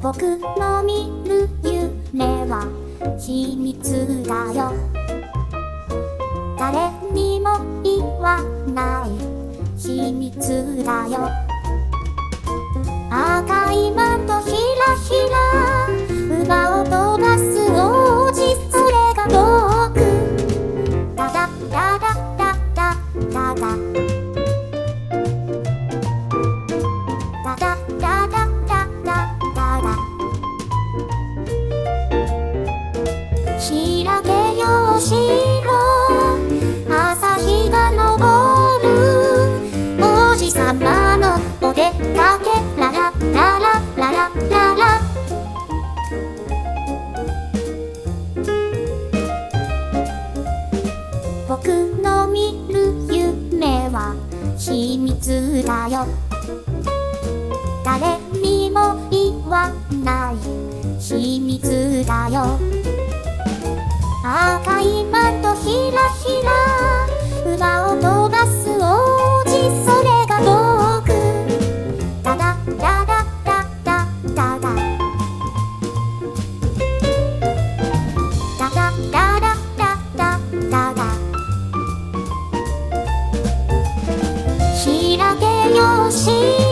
僕の見る夢は秘密だよ。誰にも言わない秘密だよ。赤いマントひらひら馬を飛ばす王子。それが僕。ダダダダダダダ開けよしろ。朝日が昇る。王子様のお出かけ。ラララララララ。僕の見る夢は秘密だよ。誰にも言わない。秘密だよ。赤いマントひらひら馬を飛ばす王子それが僕。ダダタダタダダダ。ダダタダダダダダ。開けようし